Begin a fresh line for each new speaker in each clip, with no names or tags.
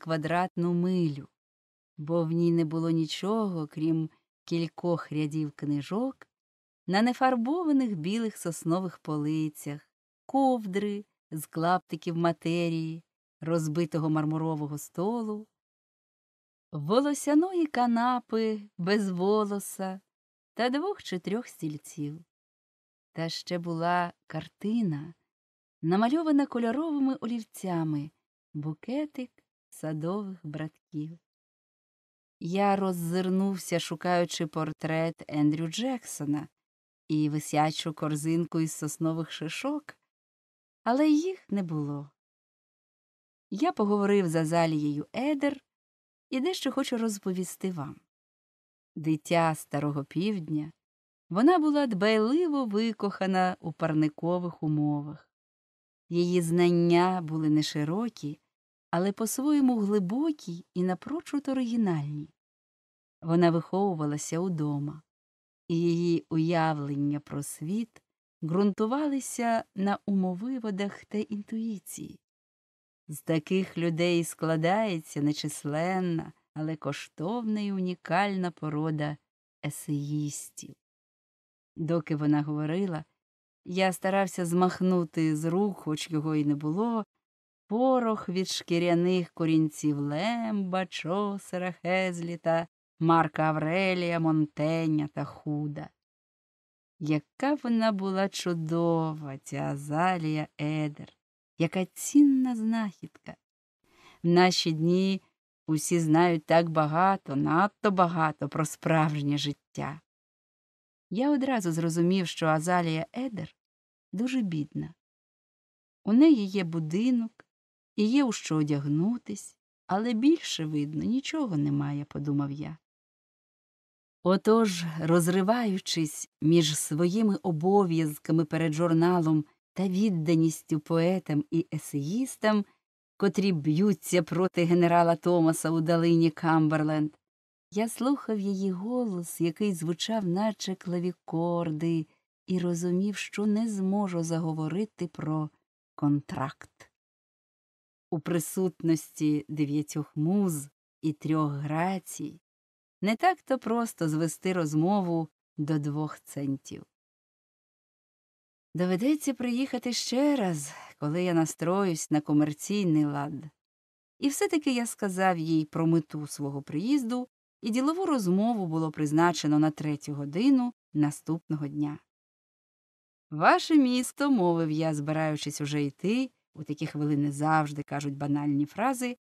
квадратну милю, бо в ній не було нічого, крім кількох рядів книжок на нефарбованих білих соснових полицях, ковдри з клаптиків матерії, розбитого мармурового столу, волосяної канапи без волоса та двох чи трьох стільців. Та ще була картина, намальована кольоровими олівцями, букетик садових братків. Я роззирнувся, шукаючи портрет Ендрю Джексона і висячу корзинку із соснових шишок, але їх не було. Я поговорив з Азалією Едер і дещо хочу розповісти вам. Дитя старого півдня, вона була дбайливо викохана у парникових умовах. Її знання були не широкі, але по-своєму глибокі і напрочуд оригінальні. Вона виховувалася удома, і її уявлення про світ ґрунтувалися на умовиводах та інтуїції. З таких людей складається нечисленна, але коштовна і унікальна порода есеїстів. Доки вона говорила, я старався змахнути з рук, хоч його й не було, порох від шкіряних корінців Лемба, Чосера, Хезліта, Марка Аврелія, Монтеня та Худа. Яка вона була чудова, ця Азалія Едер, яка цінна знахідка. В наші дні усі знають так багато, надто багато про справжнє життя. Я одразу зрозумів, що Азалія Едер дуже бідна. У неї є будинок і є у що одягнутись, але більше, видно, нічого немає, подумав я. Отож, розриваючись між своїми обов'язками перед журналом та відданістю поетам і есеїстам, котрі б'ються проти генерала Томаса у долині Камберленд, я слухав її голос, який звучав, наче клавікорди, і розумів, що не зможу заговорити про контракт. У присутності дев'ятьох муз і трьох грацій не так то просто звести розмову до двох центів. Доведеться приїхати ще раз, коли я настроюсь на комерційний лад. І все таки я сказав їй про мету свого приїзду, і ділову розмову було призначено на третю годину наступного дня. Ваше місто, мовив я, збираючись уже йти, у такі хвилини завжди кажуть банальні фрази,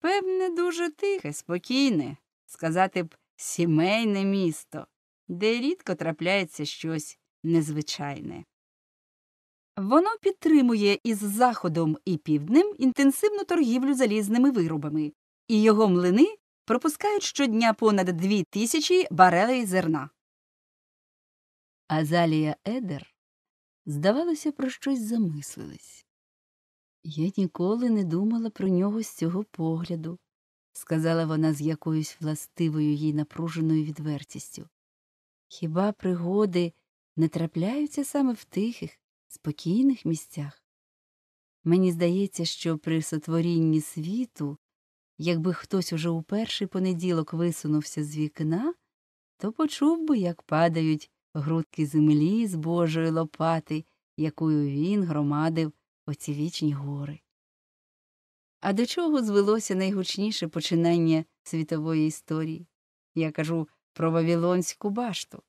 певне, дуже тихе, спокійне, сказати б сімейне місто, де рідко трапляється щось незвичайне. Воно підтримує із заходом і півднем інтенсивну торгівлю залізними виробами, і його млини пропускають щодня понад дві тисячі барелей зерна. Азалія Едер, здавалося, про щось замислилась. Я ніколи не думала про нього з цього погляду, сказала вона з якоюсь властивою їй напруженою відвертістю. Хіба пригоди не трапляються саме в тихих, спокійних місцях? Мені здається, що при сотворінні світу, якби хтось уже у перший понеділок висунувся з вікна, то почув би, як падають грудки землі з Божої лопати, якою він громадив оці вічні гори. А до чого звелося найгучніше починання світової історії? Я кажу про Вавилонську башту.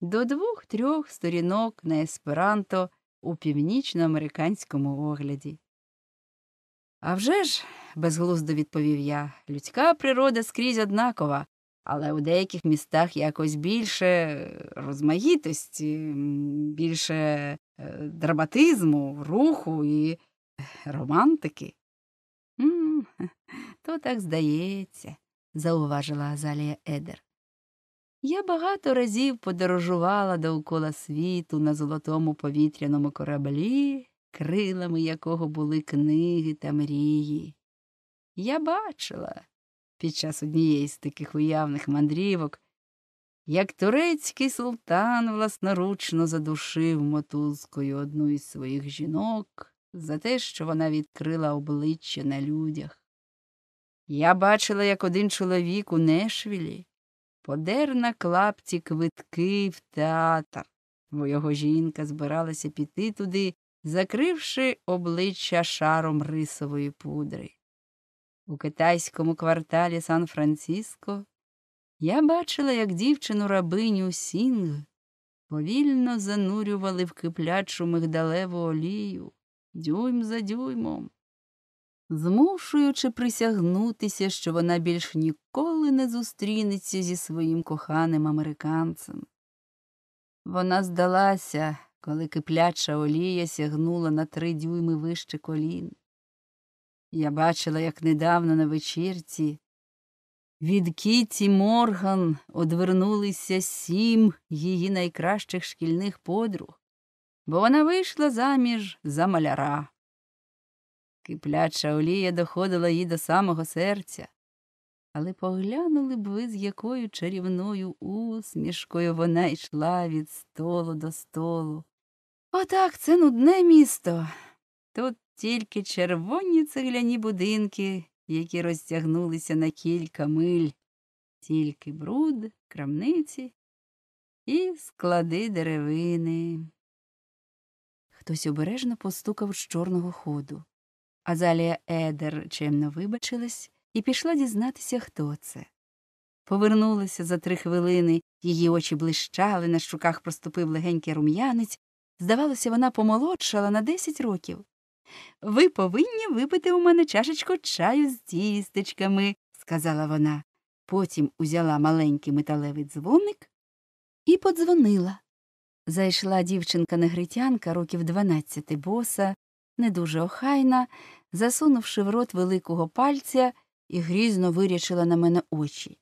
До двох трьох сторінок на есперанто у північноамериканському огляді. «А вже ж», – безглуздо відповів я, людська природа скрізь однакова, але у деяких містах якось більше розмаїтості, більше е, драматизму, руху і романтики. М -м, то так здається, зауважила Азалія Едер. Я багато разів подорожувала довкола світу на золотому повітряному кораблі, крилами якого були книги та мрії. Я бачила під час однієї з таких уявних мандрівок, як турецький султан власноручно задушив мотузкою одну із своїх жінок за те, що вона відкрила обличчя на людях. Я бачила, як один чоловік у Нешвілі подер на клапці квитки в театр, бо його жінка збиралася піти туди, закривши обличчя шаром рисової пудри. У китайському кварталі Сан Франциско я бачила, як дівчину рабиню Сінг повільно занурювали в киплячу мигдалеву олію дюйм за дюймом, змушуючи присягнутися, що вона більш ніколи не зустрінеться зі своїм коханим американцем. Вона здалася, коли кипляча олія сягнула на три дюйми вище колін. Я бачила, як недавно на вечірці від Кіті Морган одвернулися сім її найкращих шкільних подруг, бо вона вийшла заміж за маляра. Кипляча олія доходила їй до самого серця, але поглянули б ви, з якою чарівною усмішкою вона йшла від столу до столу. Отак це нудне місто. Тут тільки червоні цегляні будинки, які розтягнулися на кілька миль, тільки бруд, крамниці і склади деревини. Хтось обережно постукав з чорного ходу. Азалія Едер чемно вибачилась і пішла дізнатися, хто це. Повернулася за три хвилини, її очі блищали, на щуках проступив легенький рум'янець. Здавалося, вона помолодшала на десять років. Ви повинні випити у мене чашечку чаю з тістечками, сказала вона. Потім узяла маленький металевий дзвоник і подзвонила. Зайшла дівчинка негритянка років дванадцяти боса, не дуже охайна, засунувши в рот великого пальця і грізно вирячила на мене очі.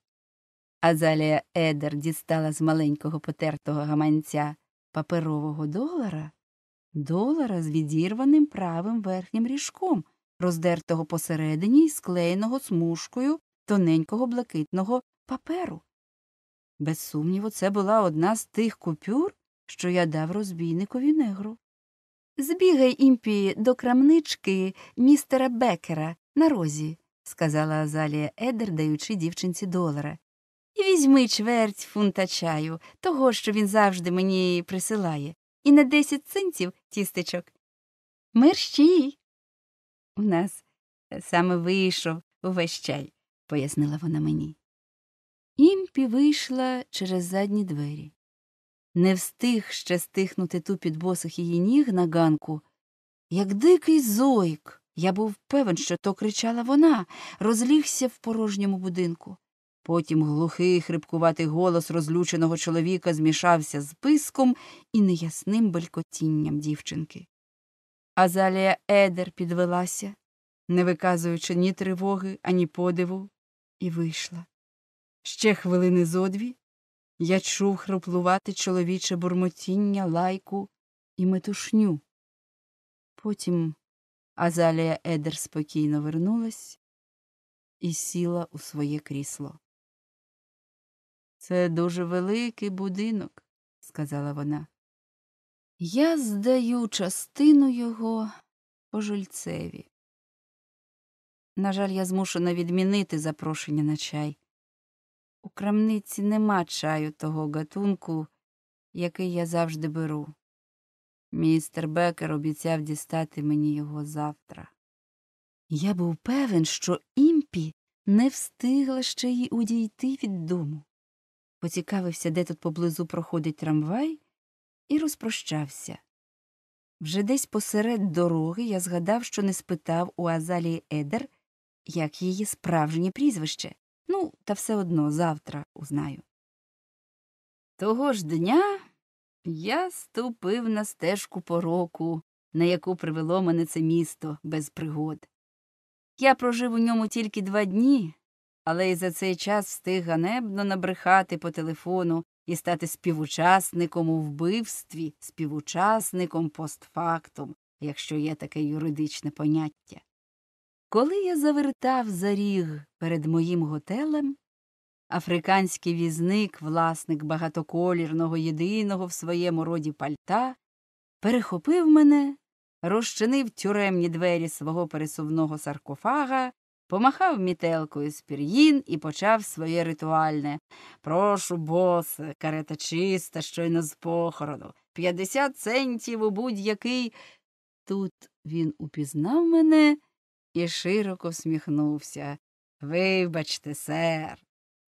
Азалія Едер дістала з маленького потертого гаманця паперового долара долара з відірваним правим верхнім ріжком, роздертого посередині й склеєного смужкою тоненького блакитного паперу. Без сумніву, це була одна з тих купюр, що я дав розбійникові негру. Збігай імпі до крамнички містера Бекера на розі, сказала Азалія Едер, даючи дівчинці долара. І візьми чверть фунта чаю, того, що він завжди мені присилає і на десять центів тістечок. Мерщій. У нас е, саме вийшов увесь чай, пояснила вона мені. Імпі вийшла через задні двері. Не встиг ще стихнути тупіт босих її ніг на ганку, як дикий зойк. Я був певен, що то кричала вона, розлігся в порожньому будинку. Потім глухий хрипкуватий голос розлюченого чоловіка змішався з писком і неясним белькотінням дівчинки. Азалія Едер підвелася, не виказуючи ні тривоги, ані подиву, і вийшла. Ще хвилини зодві я чув хриплувати чоловіче бурмотіння, лайку і метушню. Потім Азалія Едер спокійно вернулась і сіла у своє крісло. Це дуже великий будинок, сказала вона. Я здаю частину його пожильцеві. На жаль, я змушена відмінити запрошення на чай. У крамниці нема чаю того гатунку, який я завжди беру. Містер Бекер обіцяв дістати мені його завтра. Я був певен, що імпі не встигла ще й удійти від дому поцікавився, де тут поблизу проходить трамвай, і розпрощався. Вже десь посеред дороги я згадав, що не спитав у Азалії Едер, як її справжнє прізвище. Ну, та все одно завтра узнаю. Того ж дня я ступив на стежку пороку, на яку привело мене це місто без пригод. Я прожив у ньому тільки два дні, але й за цей час встиг ганебно набрехати по телефону і стати співучасником у вбивстві, співучасником постфактум, якщо є таке юридичне поняття. Коли я завертав за ріг перед моїм готелем, африканський візник, власник багатоколірного єдиного в своєму роді пальта, перехопив мене, розчинив тюремні двері свого пересувного саркофага помахав мітелкою з пір'їн і почав своє ритуальне. Прошу, босе, карета чиста, щойно з похорону. П'ятдесят центів у будь-який. Тут він упізнав мене і широко всміхнувся. Вибачте, сер,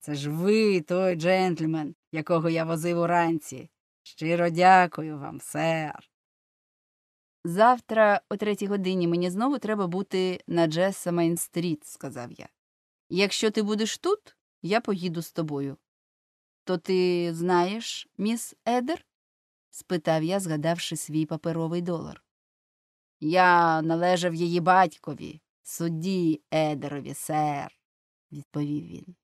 це ж ви, той джентльмен, якого я возив уранці. Щиро дякую вам, сер. Завтра о третій годині мені знову треба бути на Джесамайн стріт, сказав я. Якщо ти будеш тут, я поїду з тобою. То ти знаєш, міс Едер? спитав я, згадавши свій паперовий долар. Я належав її батькові, судді Едерові, сер, відповів він.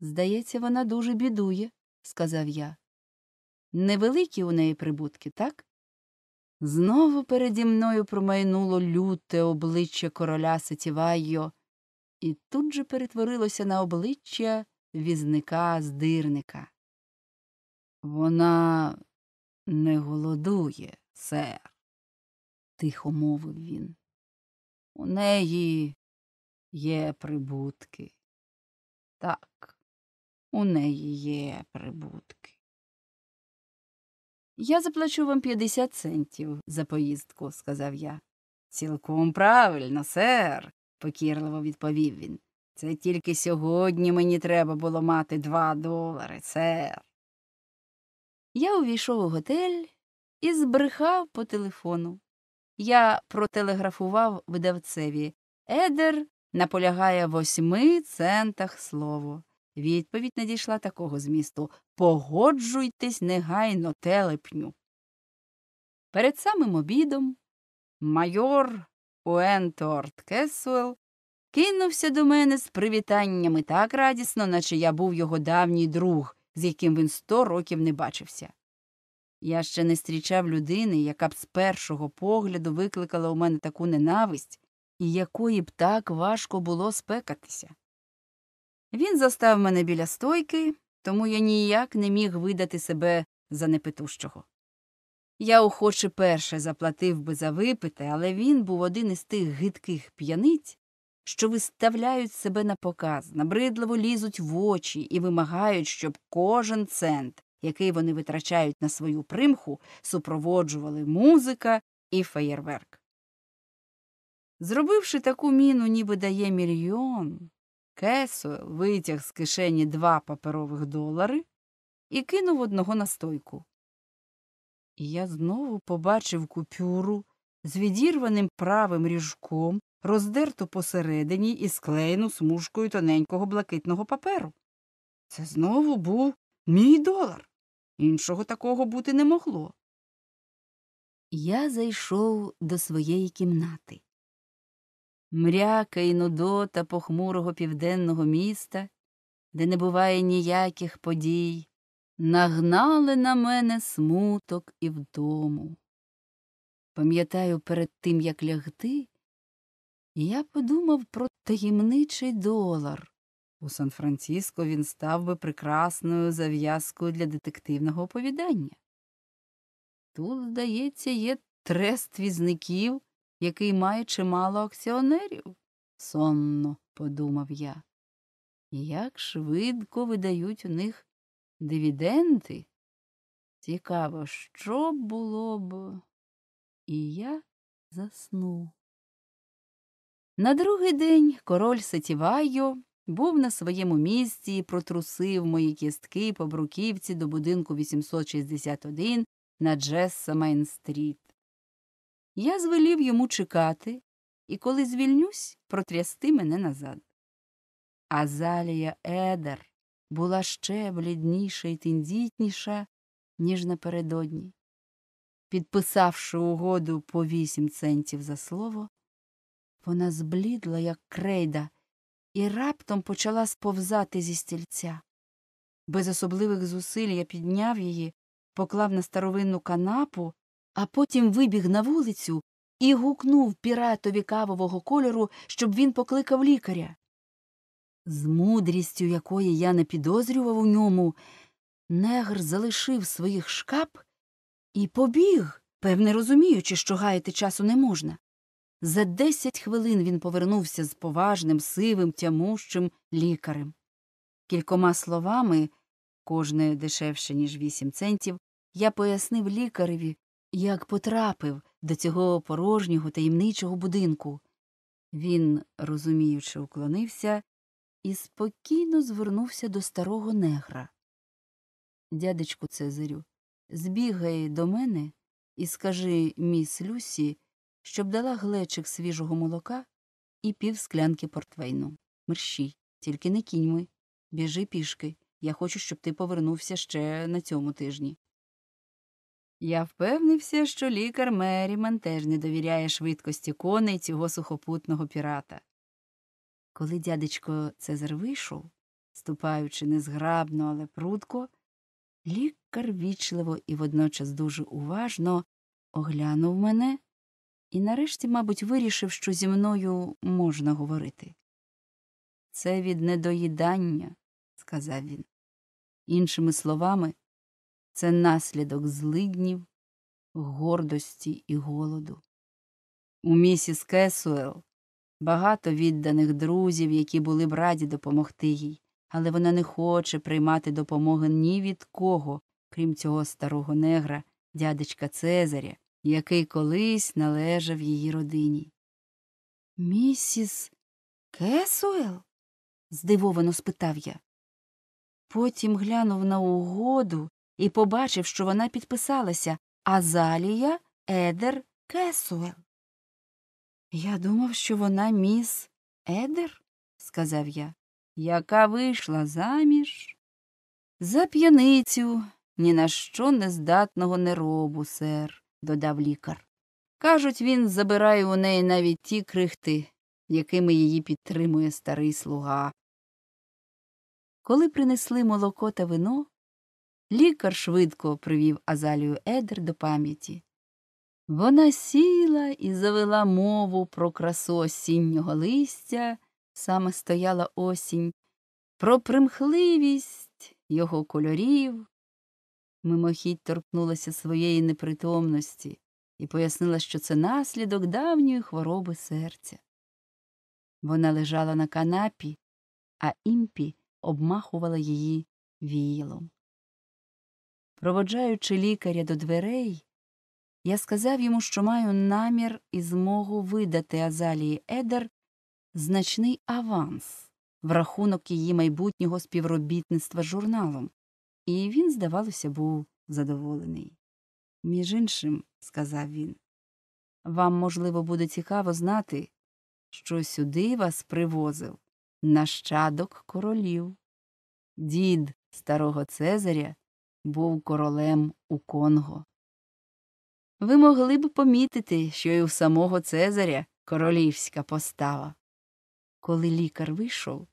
Здається, вона дуже бідує, сказав я. Невеликі у неї прибутки, так? Знову переді мною промайнуло люте обличчя короля Сетівайо, і тут же перетворилося на обличчя візника здирника. Вона не голодує, сер, тихо мовив він. У неї є прибутки. Так, у неї є прибутки. Я заплачу вам 50 центів за поїздку, сказав я. Цілком правильно, сер, покірливо відповів він. Це тільки сьогодні мені треба було мати два долари, сер. Я увійшов у готель і збрехав по телефону. Я протелеграфував видавцеві Едер наполягає восьми центах слово. Відповідь надійшла такого змісту Погоджуйтесь негайно, телепню. Перед самим обідом майор Уенторт Кесуел кинувся до мене з привітаннями так радісно, наче я був його давній друг, з яким він сто років не бачився. Я ще не зустрічав людини, яка б з першого погляду викликала у мене таку ненависть, і якої б так важко було спекатися. Він застав мене біля стойки, тому я ніяк не міг видати себе за непитущого. Я охоче перше заплатив би за випите, але він був один із тих гидких п'яниць, що виставляють себе на показ, набридливо лізуть в очі і вимагають, щоб кожен цент, який вони витрачають на свою примху, супроводжували музика і феєрверк. Зробивши таку міну, ніби дає мільйон, Кесуел витяг з кишені два паперових долари і кинув одного на стойку. І я знову побачив купюру з відірваним правим ріжком, роздерту посередині і склеєну смужкою тоненького блакитного паперу. Це знову був мій долар. Іншого такого бути не могло. Я зайшов до своєї кімнати. Мряка і нудота похмурого південного міста, де не буває ніяких подій, нагнали на мене смуток і вдому. Пам'ятаю, перед тим, як лягти, я подумав про таємничий долар. У Сан Франциско він став би прекрасною зав'язкою для детективного оповідання. Тут, здається, є трест візників який має чимало акціонерів, сонно подумав я. Як швидко видають у них дивіденди. Цікаво, що було б. І я заснув. На другий день король Сетівайо був на своєму місці і протрусив мої кістки по бруківці до будинку 861 на Джессамейн-стріт. Я звелів йому чекати і, коли звільнюсь, протрясти мене назад. Азалія Едер була ще блідніша і тендітніша, ніж напередодні. Підписавши угоду по вісім центів за слово, вона зблідла, як крейда, і раптом почала сповзати зі стільця. Без особливих зусиль я підняв її, поклав на старовинну канапу а потім вибіг на вулицю і гукнув піратові кавового кольору, щоб він покликав лікаря. З мудрістю, якої я не підозрював у ньому, негр залишив своїх шкап і побіг, певне розуміючи, що гаяти часу не можна. За десять хвилин він повернувся з поважним, сивим, тямущим лікарем. Кількома словами, кожне дешевше, ніж вісім центів, я пояснив лікареві, як потрапив до цього порожнього таємничого будинку. Він, розуміючи, уклонився і спокійно звернувся до старого негра. Дядечку Цезарю, збігай до мене і скажи міс Люсі, щоб дала глечик свіжого молока і пів склянки портвейну. Мерщій, тільки не кіньми. Біжи пішки. Я хочу, щоб ти повернувся ще на цьому тижні. Я впевнився, що лікар Меріман теж не довіряє швидкості коней цього сухопутного пірата. Коли дядечко Цезар вийшов, ступаючи незграбно, але прудко, лікар вічливо і водночас дуже уважно оглянув мене і нарешті, мабуть, вирішив, що зі мною можна говорити. Це від недоїдання, сказав він. Іншими словами, це наслідок злиднів, гордості і голоду. У місіс Кесуел багато відданих друзів, які були б раді допомогти їй, але вона не хоче приймати допомоги ні від кого, крім цього старого негра, дядечка Цезаря, який колись належав її родині. Місіс Кесуел? здивовано спитав я. Потім глянув на угоду і побачив, що вона підписалася Азалія Едер Кесуел. Я думав, що вона міс Едер, сказав я, яка вийшла заміж. За п'яницю ні на що нездатного неробу, сер, додав лікар. Кажуть, він забирає у неї навіть ті крихти, якими її підтримує старий слуга. Коли принесли молоко та вино, лікар швидко привів Азалію Едер до пам'яті. Вона сіла і завела мову про красу осіннього листя, саме стояла осінь, про примхливість його кольорів. Мимохідь торкнулася своєї непритомності і пояснила, що це наслідок давньої хвороби серця. Вона лежала на канапі, а імпі обмахувала її віялом. Проводжаючи лікаря до дверей, я сказав йому, що маю намір і змогу видати Азалії Едер значний аванс в рахунок її майбутнього співробітництва з журналом, і він, здавалося, був задоволений. Між іншим, сказав він, вам, можливо, буде цікаво знати, що сюди вас привозив нащадок королів. Дід старого Цезаря був королем у Конго. Ви могли б помітити, що й у самого Цезаря королівська постава. Коли лікар вийшов,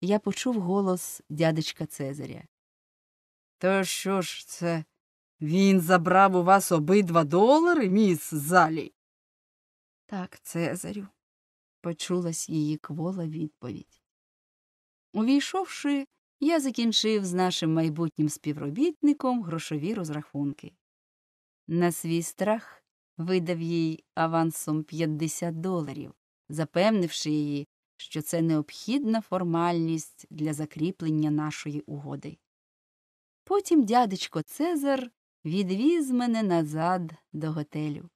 я почув голос дядечка Цезаря. То що ж це? Він забрав у вас обидва долари, міс Залі? Так, Цезарю, почулась її квола відповідь. Увійшовши, я закінчив з нашим майбутнім співробітником грошові розрахунки. На свій страх видав їй авансом 50 доларів, запевнивши її, що це необхідна формальність для закріплення нашої угоди. Потім дядечко Цезар відвіз мене назад до готелю.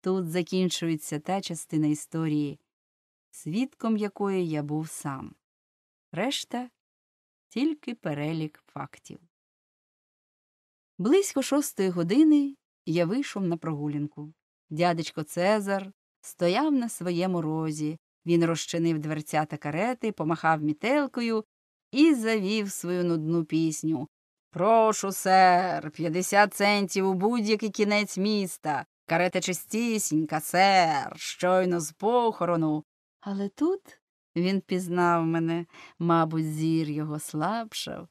Тут закінчується та частина історії, свідком якої я був сам. Решта тільки перелік фактів. Близько шостої години я вийшов на прогулянку. Дядечко Цезар стояв на своєму розі. Він розчинив дверцята карети, помахав мітелкою і завів свою нудну пісню. Прошу, сер, п'ятдесят центів у будь-який кінець міста. Карета чистісінька, сер, щойно з похорону. Але тут він пізнав мене, мабуть, зір його слабшав.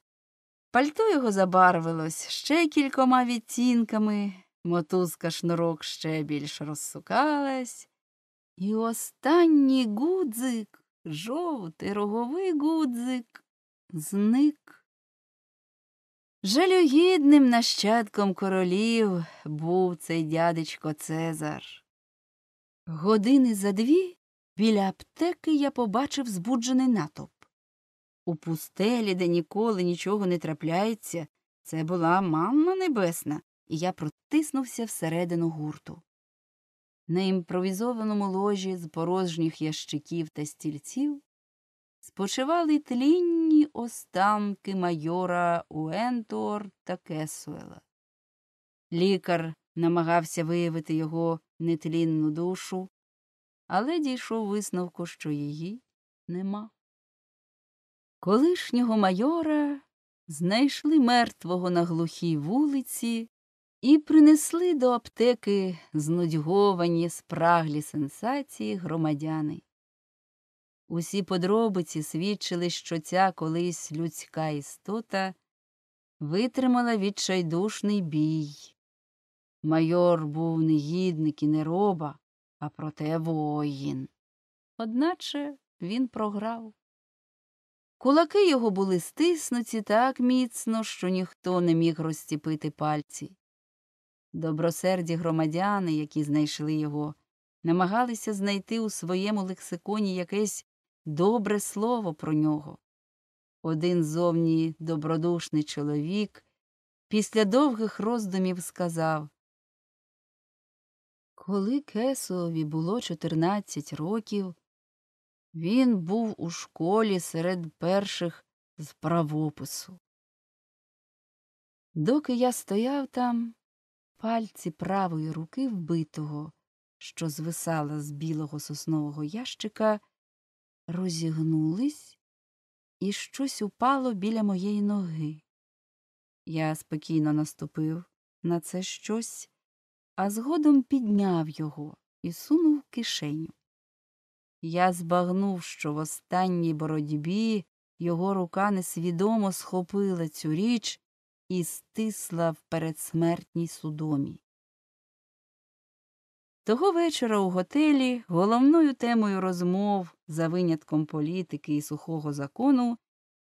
Пальто його забарвилось ще кількома відтінками, мотузка шнурок ще більш розсукалась, і останній гудзик, жовтий роговий гудзик, зник. Жалюгідним нащадком королів був цей дядечко Цезар. Години за дві біля аптеки я побачив збуджений натовп. У пустелі, де ніколи нічого не трапляється, це була манна небесна, і я протиснувся всередину гурту. На імпровізованому ложі з порожніх ящиків та стільців спочивали тлінні останки майора Уентуор та Кесуела. Лікар намагався виявити його нетлінну душу, але дійшов висновку, що її нема. Колишнього майора знайшли мертвого на глухій вулиці і принесли до аптеки знудьговані спраглі сенсації громадяни. Усі подробиці свідчили, що ця колись людська істота витримала відчайдушний бій. Майор був не гідник і не роба, а проте воїн. Одначе він програв. Кулаки його були стиснуті так міцно, що ніхто не міг розціпити пальці. Добросерді громадяни, які знайшли його, намагалися знайти у своєму лексиконі якесь добре слово про нього. Один зовні добродушний чоловік після довгих роздумів сказав Коли Кесові було 14 років, він був у школі серед перших з правопису. Доки я стояв там, пальці правої руки вбитого, що звисала з білого соснового ящика, розігнулись, і щось упало біля моєї ноги. Я спокійно наступив на це щось, а згодом підняв його і сунув кишеню. Я збагнув, що в останній боротьбі його рука несвідомо схопила цю річ і стисла в передсмертній судомі. Того вечора у готелі головною темою розмов, за винятком політики і сухого закону,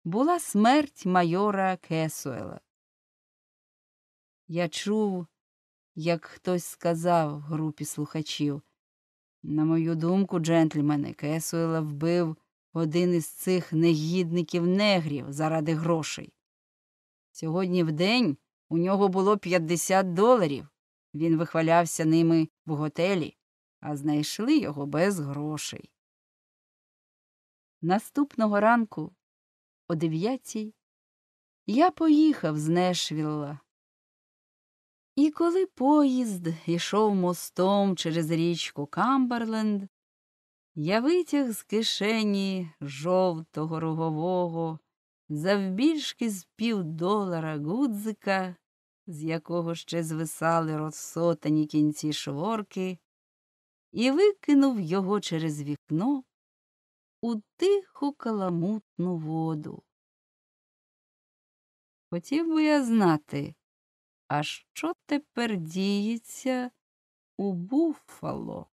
була смерть майора Кесуела. Я чув, як хтось сказав групі слухачів на мою думку, джентльмени, Кесуела вбив один із цих негідників негрів заради грошей. Сьогодні в день у нього було 50 доларів. Він вихвалявся ними в готелі, а знайшли його без грошей. Наступного ранку, о дев'ятій, я поїхав з Нешвілла. І коли поїзд йшов мостом через річку Камберленд, я витяг з кишені жовтого рогового, завбільшки з півдолара гудзика, з якого ще звисали розсотані кінці шворки, і викинув його через вікно у тиху каламутну воду. Хотів би я знати, а що тепер діється у Буффало?